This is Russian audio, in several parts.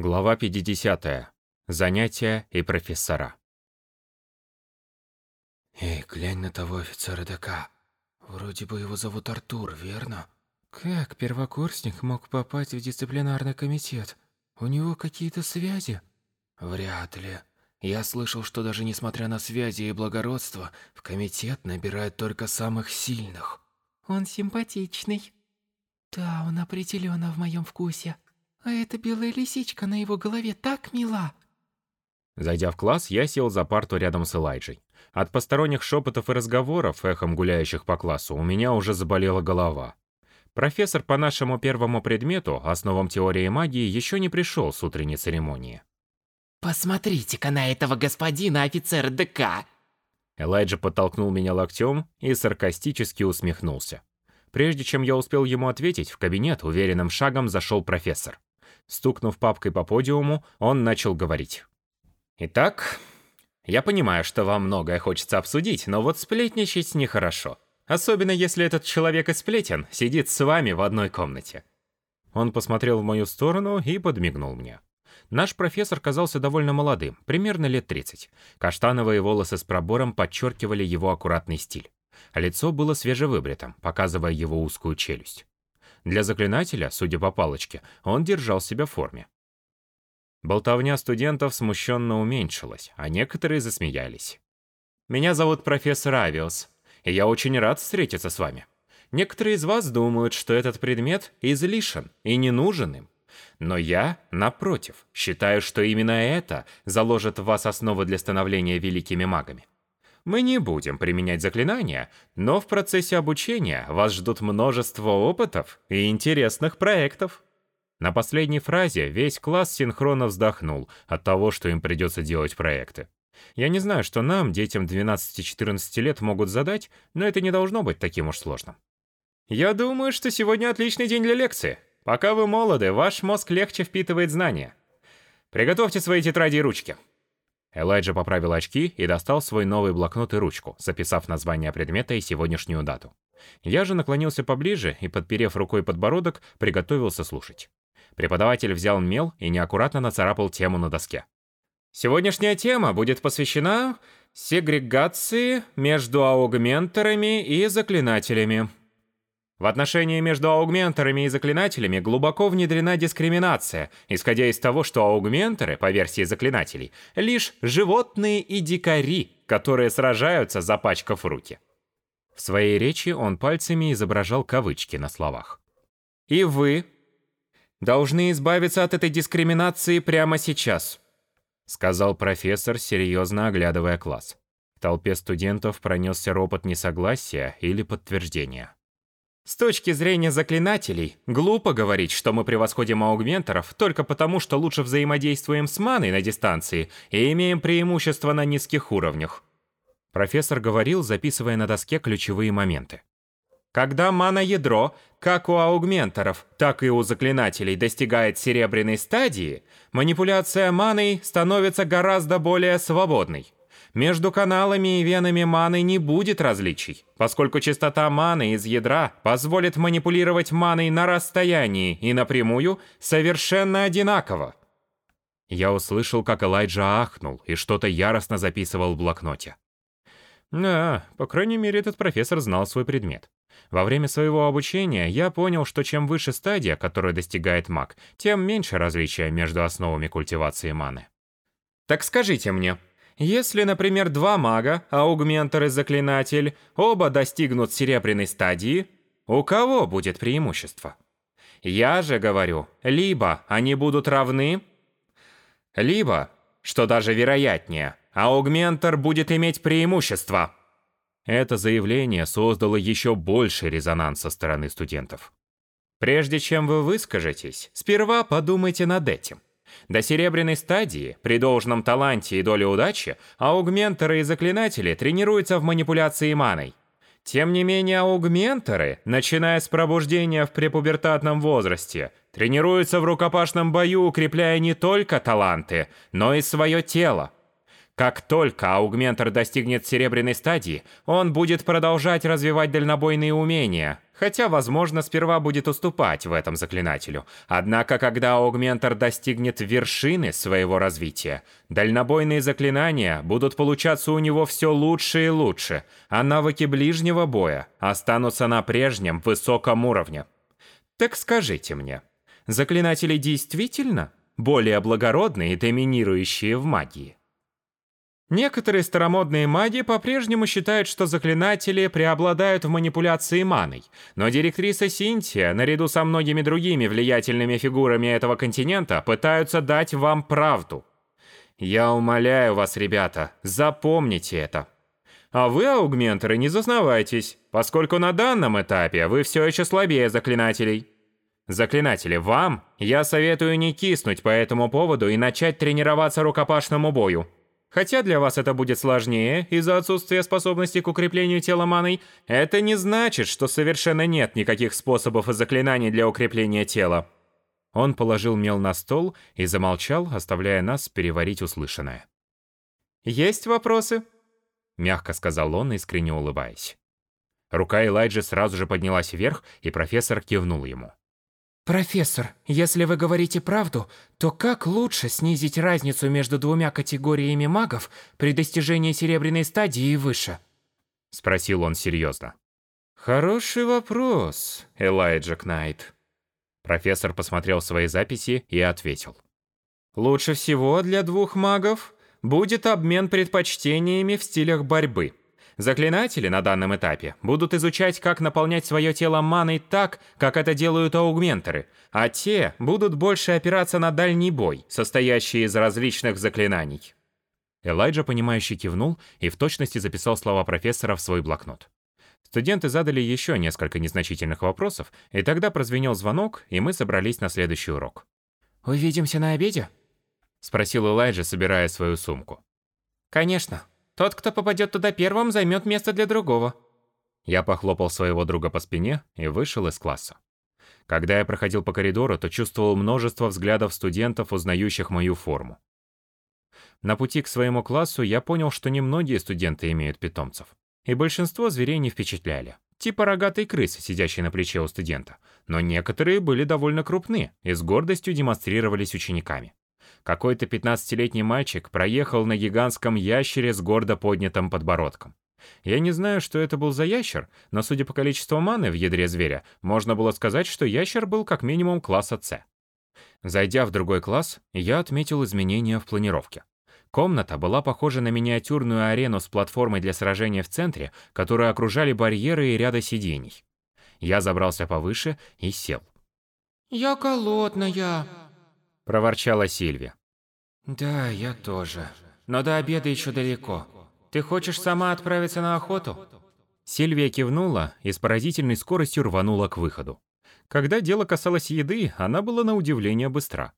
Глава 50. Занятия и профессора. Эй, глянь на того офицера ДК. Вроде бы его зовут Артур, верно? Как первокурсник мог попасть в дисциплинарный комитет? У него какие-то связи? Вряд ли. Я слышал, что даже несмотря на связи и благородство, в комитет набирают только самых сильных. Он симпатичный. Да, он определенно в моем вкусе. А эта белая лисичка на его голове так мила. Зайдя в класс, я сел за парту рядом с Элайджей. От посторонних шепотов и разговоров, эхом гуляющих по классу, у меня уже заболела голова. Профессор по нашему первому предмету, основам теории магии, еще не пришел с утренней церемонии. «Посмотрите-ка на этого господина офицера ДК!» Элайджа подтолкнул меня локтем и саркастически усмехнулся. Прежде чем я успел ему ответить, в кабинет уверенным шагом зашел профессор. Стукнув папкой по подиуму, он начал говорить. «Итак, я понимаю, что вам многое хочется обсудить, но вот сплетничать нехорошо. Особенно если этот человек из сплетен сидит с вами в одной комнате». Он посмотрел в мою сторону и подмигнул мне. Наш профессор казался довольно молодым, примерно лет 30. Каштановые волосы с пробором подчеркивали его аккуратный стиль. Лицо было свежевыбритым, показывая его узкую челюсть. Для заклинателя, судя по палочке, он держал себя в форме. Болтовня студентов смущенно уменьшилась, а некоторые засмеялись. «Меня зовут профессор Авиос, и я очень рад встретиться с вами. Некоторые из вас думают, что этот предмет излишен и не нужен им. Но я, напротив, считаю, что именно это заложит в вас основы для становления великими магами. Мы не будем применять заклинания, но в процессе обучения вас ждут множество опытов и интересных проектов. На последней фразе весь класс синхронно вздохнул от того, что им придется делать проекты. Я не знаю, что нам, детям 12-14 лет, могут задать, но это не должно быть таким уж сложным. Я думаю, что сегодня отличный день для лекции. Пока вы молоды, ваш мозг легче впитывает знания. Приготовьте свои тетради и ручки. Элайджа поправил очки и достал свой новый блокнот и ручку, записав название предмета и сегодняшнюю дату. Я же наклонился поближе и, подперев рукой подбородок, приготовился слушать. Преподаватель взял мел и неаккуратно нацарапал тему на доске. Сегодняшняя тема будет посвящена сегрегации между аугментерами и заклинателями. В отношении между аугментерами и заклинателями глубоко внедрена дискриминация, исходя из того, что аугментеры, по версии заклинателей, лишь животные и дикари, которые сражаются, запачкав руки. В своей речи он пальцами изображал кавычки на словах. «И вы должны избавиться от этой дискриминации прямо сейчас», сказал профессор, серьезно оглядывая класс. В толпе студентов пронесся ропот несогласия или подтверждения. С точки зрения заклинателей, глупо говорить, что мы превосходим аугментеров только потому, что лучше взаимодействуем с маной на дистанции и имеем преимущество на низких уровнях. Профессор говорил, записывая на доске ключевые моменты. Когда мана-ядро, как у аугментеров, так и у заклинателей, достигает серебряной стадии, манипуляция маной становится гораздо более свободной. Между каналами и венами маны не будет различий, поскольку частота маны из ядра позволит манипулировать маной на расстоянии и напрямую совершенно одинаково. Я услышал, как Элайджа ахнул и что-то яростно записывал в блокноте. Да, по крайней мере, этот профессор знал свой предмет. Во время своего обучения я понял, что чем выше стадия, которую достигает маг, тем меньше различия между основами культивации маны. Так скажите мне, если, например, два мага, аугментор и заклинатель, оба достигнут серебряной стадии, у кого будет преимущество? Я же говорю, либо они будут равны, либо, что даже вероятнее, аугментор будет иметь преимущество. Это заявление создало еще больше резонанс со стороны студентов. Прежде чем вы выскажетесь, сперва подумайте над этим. До серебряной стадии, при должном таланте и доле удачи, аугментеры и заклинатели тренируются в манипуляции маной. Тем не менее, аугментеры, начиная с пробуждения в препубертатном возрасте, тренируются в рукопашном бою, укрепляя не только таланты, но и свое тело. Как только аугментер достигнет серебряной стадии, он будет продолжать развивать дальнобойные умения, хотя, возможно, сперва будет уступать в этом заклинателю. Однако, когда аугментер достигнет вершины своего развития, дальнобойные заклинания будут получаться у него все лучше и лучше, а навыки ближнего боя останутся на прежнем высоком уровне. Так скажите мне, заклинатели действительно более благородные и доминирующие в магии? Некоторые старомодные маги по-прежнему считают, что заклинатели преобладают в манипуляции маной, но директриса Синтия, наряду со многими другими влиятельными фигурами этого континента, пытаются дать вам правду. Я умоляю вас, ребята, запомните это. А вы, аугментеры, не зазнавайтесь, поскольку на данном этапе вы все еще слабее заклинателей. Заклинатели, вам я советую не киснуть по этому поводу и начать тренироваться рукопашному бою. Хотя для вас это будет сложнее из-за отсутствия способности к укреплению тела маной, это не значит, что совершенно нет никаких способов и заклинаний для укрепления тела. Он положил мел на стол и замолчал, оставляя нас переварить услышанное. «Есть вопросы?» — мягко сказал он, искренне улыбаясь. Рука Элайджи сразу же поднялась вверх, и профессор кивнул ему. «Профессор, если вы говорите правду, то как лучше снизить разницу между двумя категориями магов при достижении серебряной стадии и выше?» Спросил он серьезно. «Хороший вопрос, Элайджа Кнайт». Профессор посмотрел свои записи и ответил. «Лучше всего для двух магов будет обмен предпочтениями в стилях борьбы. Заклинатели на данном этапе будут изучать, как наполнять свое тело маной так, как это делают аугментеры, а те будут больше опираться на дальний бой, состоящий из различных заклинаний. Элайджа, понимающе кивнул и в точности записал слова профессора в свой блокнот. Студенты задали еще несколько незначительных вопросов, и тогда прозвенел звонок, и мы собрались на следующий урок. «Увидимся на обеде?» — спросил Элайджа, собирая свою сумку. «Конечно», тот, кто попадет туда первым, займет место для другого. Я похлопал своего друга по спине и вышел из класса. Когда я проходил по коридору, то чувствовал множество взглядов студентов, узнающих мою форму. На пути к своему классу я понял, что немногие студенты имеют питомцев. И большинство зверей не впечатляли. Типа рогатой крысы, сидящей на плече у студента. Но некоторые были довольно крупны и с гордостью демонстрировались учениками. Какой-то 15-летний мальчик проехал на гигантском ящере с гордо поднятым подбородком. Я не знаю, что это был за ящер, но судя по количеству маны в ядре зверя, можно было сказать, что ящер был как минимум класса С. Зайдя в другой класс, я отметил изменения в планировке. Комната была похожа на миниатюрную арену с платформой для сражения в центре, которую окружали барьеры и ряды сидений. Я забрался повыше и сел. «Я голодная», проворчала Сильвия. Да, я тоже. Но до обеда еще далеко. Ты хочешь сама отправиться на охоту? Сильвия кивнула и с поразительной скоростью рванула к выходу. Когда дело касалось еды, она была на удивление быстра.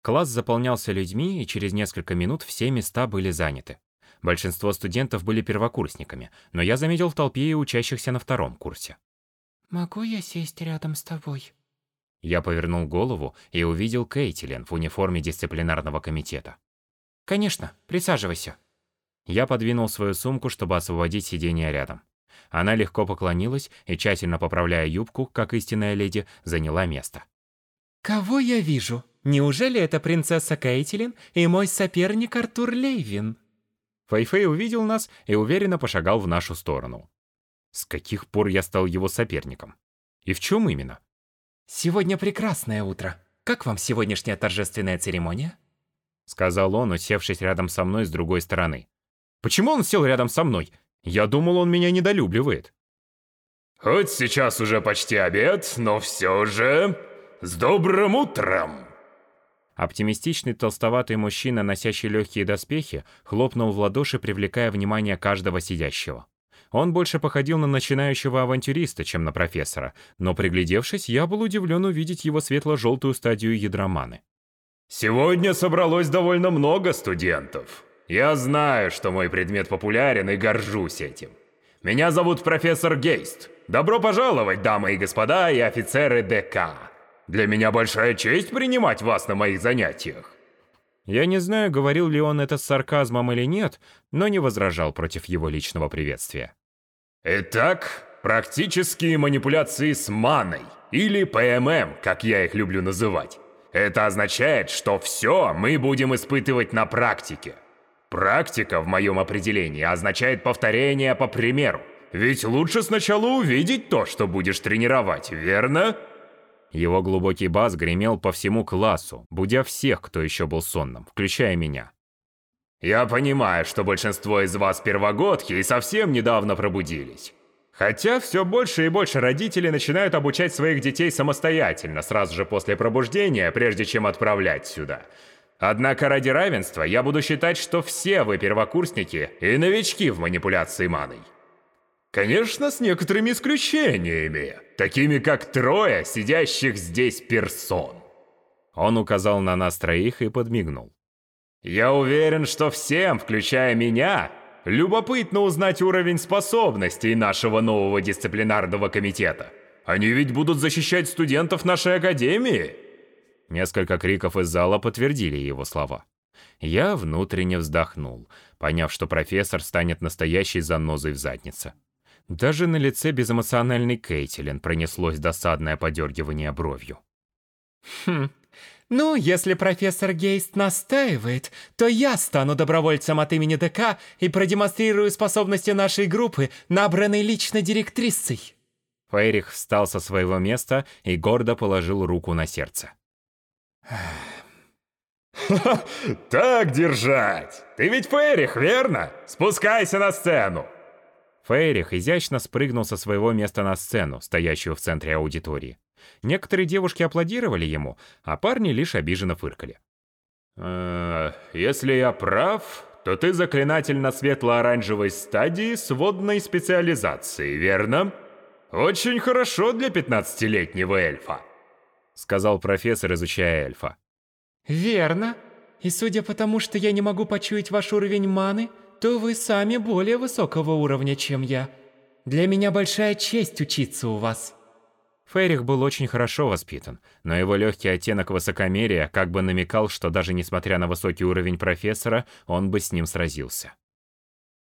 Класс заполнялся людьми, и через несколько минут все места были заняты. Большинство студентов были первокурсниками, но я заметил в толпе и учащихся на втором курсе. «Могу я сесть рядом с тобой?» Я повернул голову и увидел Кейтилен в униформе дисциплинарного комитета. «Конечно, присаживайся». Я подвинул свою сумку, чтобы освободить сиденье рядом. Она легко поклонилась и, тщательно поправляя юбку, как истинная леди, заняла место. «Кого я вижу? Неужели это принцесса Кейтилин и мой соперник Артур Лейвин?» Фэйфэй увидел нас и уверенно пошагал в нашу сторону. С каких пор я стал его соперником? И в чем именно? «Сегодня прекрасное утро. Как вам сегодняшняя торжественная церемония?» Сказал он, усевшись рядом со мной с другой стороны. «Почему он сел рядом со мной? Я думал, он меня недолюбливает». «Хоть сейчас уже почти обед, но все же... С добрым утром!» Оптимистичный толстоватый мужчина, носящий легкие доспехи, хлопнул в ладоши, привлекая внимание каждого сидящего. Он больше походил на начинающего авантюриста, чем на профессора, но приглядевшись, я был удивлен увидеть его светло-желтую стадию ядроманы. «Сегодня собралось довольно много студентов. Я знаю, что мой предмет популярен и горжусь этим. Меня зовут профессор Гейст. Добро пожаловать, дамы и господа и офицеры ДК. Для меня большая честь принимать вас на моих занятиях». Я не знаю, говорил ли он это с сарказмом или нет, но не возражал против его личного приветствия. Итак, практические манипуляции с маной, или ПММ, как я их люблю называть. Это означает, что все мы будем испытывать на практике. Практика, в моем определении, означает повторение по примеру. Ведь лучше сначала увидеть то, что будешь тренировать, верно? Его глубокий бас гремел по всему классу, будя всех, кто еще был сонным, включая меня. Я понимаю, что большинство из вас первогодки и совсем недавно пробудились. Хотя все больше и больше родителей начинают обучать своих детей самостоятельно, сразу же после пробуждения, прежде чем отправлять сюда. Однако ради равенства я буду считать, что все вы первокурсники и новички в манипуляции маной. Конечно, с некоторыми исключениями, такими как трое сидящих здесь персон. Он указал на нас троих и подмигнул. Я уверен, что всем, включая меня, любопытно узнать уровень способностей нашего нового дисциплинарного комитета. Они ведь будут защищать студентов нашей академии. Несколько криков из зала подтвердили его слова. Я внутренне вздохнул, поняв, что профессор станет настоящей занозой в заднице. Даже на лице безэмоциональной Кейтилин пронеслось досадное подергивание бровью. Хм, ну, если профессор Гейст настаивает, то я стану добровольцем от имени ДК и продемонстрирую способности нашей группы, набранной лично директрисой. Фейрих встал со своего места и гордо положил руку на сердце. Так держать! Ты ведь Фейрих, верно? Спускайся на сцену! Фейрих изящно спрыгнул со своего места на сцену, стоящую в центре аудитории. Некоторые девушки аплодировали ему, а парни лишь обиженно фыркали. «Э, «Если я прав, то ты заклинатель на светло-оранжевой стадии с водной специализацией, верно? Очень хорошо для пятнадцатилетнего эльфа», — сказал профессор, изучая эльфа. «Верно. И судя по тому, что я не могу почуять ваш уровень маны, то вы сами более высокого уровня, чем я. Для меня большая честь учиться у вас». Ферих был очень хорошо воспитан, но его легкий оттенок высокомерия как бы намекал, что даже несмотря на высокий уровень профессора, он бы с ним сразился.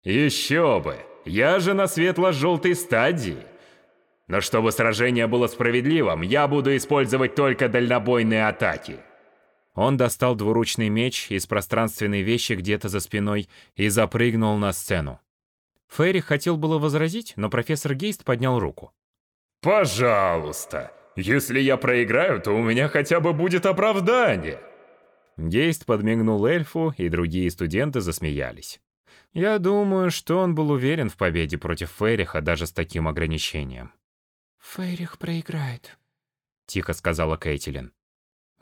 «Еще бы! Я же на светло-желтой стадии!» Но чтобы сражение было справедливым, я буду использовать только дальнобойные атаки. Он достал двуручный меч из пространственной вещи где-то за спиной и запрыгнул на сцену. Ферри хотел было возразить, но профессор Гейст поднял руку. «Пожалуйста, если я проиграю, то у меня хотя бы будет оправдание». Гейст подмигнул эльфу, и другие студенты засмеялись. Я думаю, что он был уверен в победе против Фейриха даже с таким ограничением. «Фейрих проиграет», — тихо сказала Кейтилин.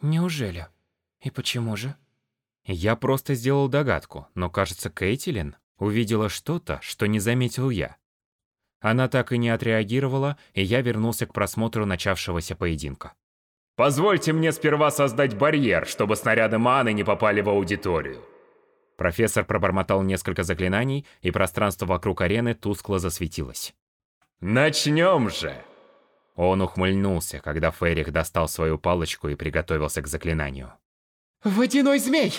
«Неужели? И почему же?» Я просто сделал догадку, но, кажется, Кейтилин увидела что-то, что не заметил я. Она так и не отреагировала, и я вернулся к просмотру начавшегося поединка. «Позвольте мне сперва создать барьер, чтобы снаряды маны не попали в аудиторию». Профессор пробормотал несколько заклинаний, и пространство вокруг арены тускло засветилось. «Начнем же!» Он ухмыльнулся, когда Ферих достал свою палочку и приготовился к заклинанию. «Водяной змей!»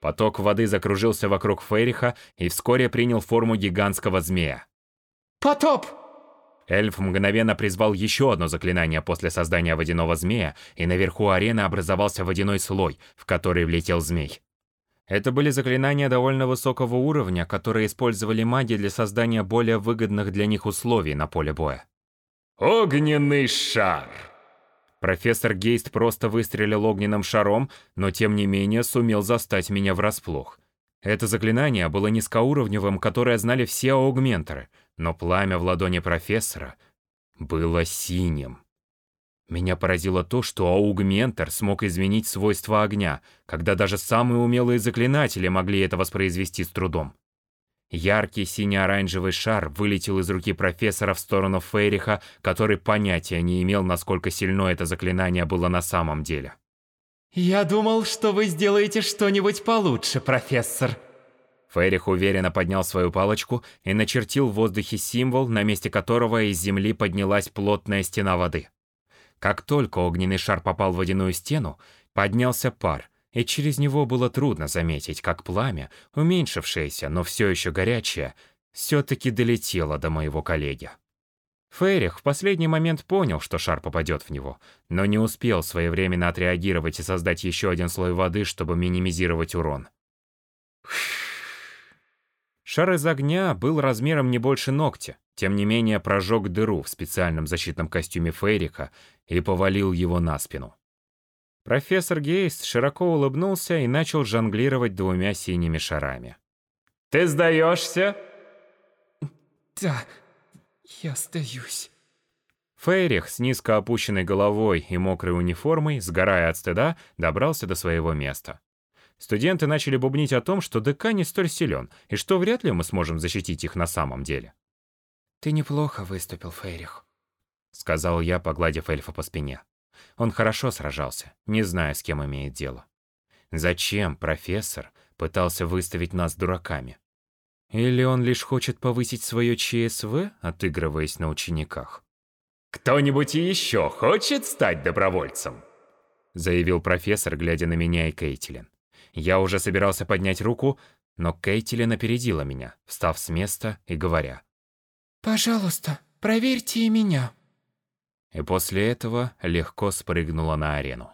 Поток воды закружился вокруг Фериха и вскоре принял форму гигантского змея. «Потоп!» Эльф мгновенно призвал еще одно заклинание после создания водяного змея, и наверху арены образовался водяной слой, в который влетел змей. Это были заклинания довольно высокого уровня, которые использовали маги для создания более выгодных для них условий на поле боя. «Огненный шар!» Профессор Гейст просто выстрелил огненным шаром, но тем не менее сумел застать меня врасплох. Это заклинание было низкоуровневым, которое знали все аугментеры — но пламя в ладони профессора было синим. Меня поразило то, что аугментер смог изменить свойства огня, когда даже самые умелые заклинатели могли это воспроизвести с трудом. Яркий сине-оранжевый шар вылетел из руки профессора в сторону Фейриха, который понятия не имел, насколько сильно это заклинание было на самом деле. «Я думал, что вы сделаете что-нибудь получше, профессор», Ферих уверенно поднял свою палочку и начертил в воздухе символ, на месте которого из земли поднялась плотная стена воды. Как только огненный шар попал в водяную стену, поднялся пар, и через него было трудно заметить, как пламя, уменьшившееся, но все еще горячее, все-таки долетело до моего коллеги. Фейрих в последний момент понял, что шар попадет в него, но не успел своевременно отреагировать и создать еще один слой воды, чтобы минимизировать урон. Шар из огня был размером не больше ногтя, тем не менее прожег дыру в специальном защитном костюме Фейрика и повалил его на спину. Профессор Гейст широко улыбнулся и начал жонглировать двумя синими шарами. «Ты сдаешься?» Да, я сдаюсь. Фейрих с низко опущенной головой и мокрой униформой, сгорая от стыда, добрался до своего места. Студенты начали бубнить о том, что ДК не столь силен, и что вряд ли мы сможем защитить их на самом деле. Ты неплохо выступил, Фейрих. Сказал я, погладив эльфа по спине. Он хорошо сражался, не зная, с кем имеет дело. Зачем профессор пытался выставить нас дураками? Или он лишь хочет повысить свое ЧСВ, отыгрываясь на учениках? «Кто-нибудь еще хочет стать добровольцем?» заявил профессор, глядя на меня и Кейтилин. Я уже собирался поднять руку, но Кейтилин опередила меня, встав с места и говоря. «Пожалуйста, проверьте и меня». И после этого легко спрыгнула на арену.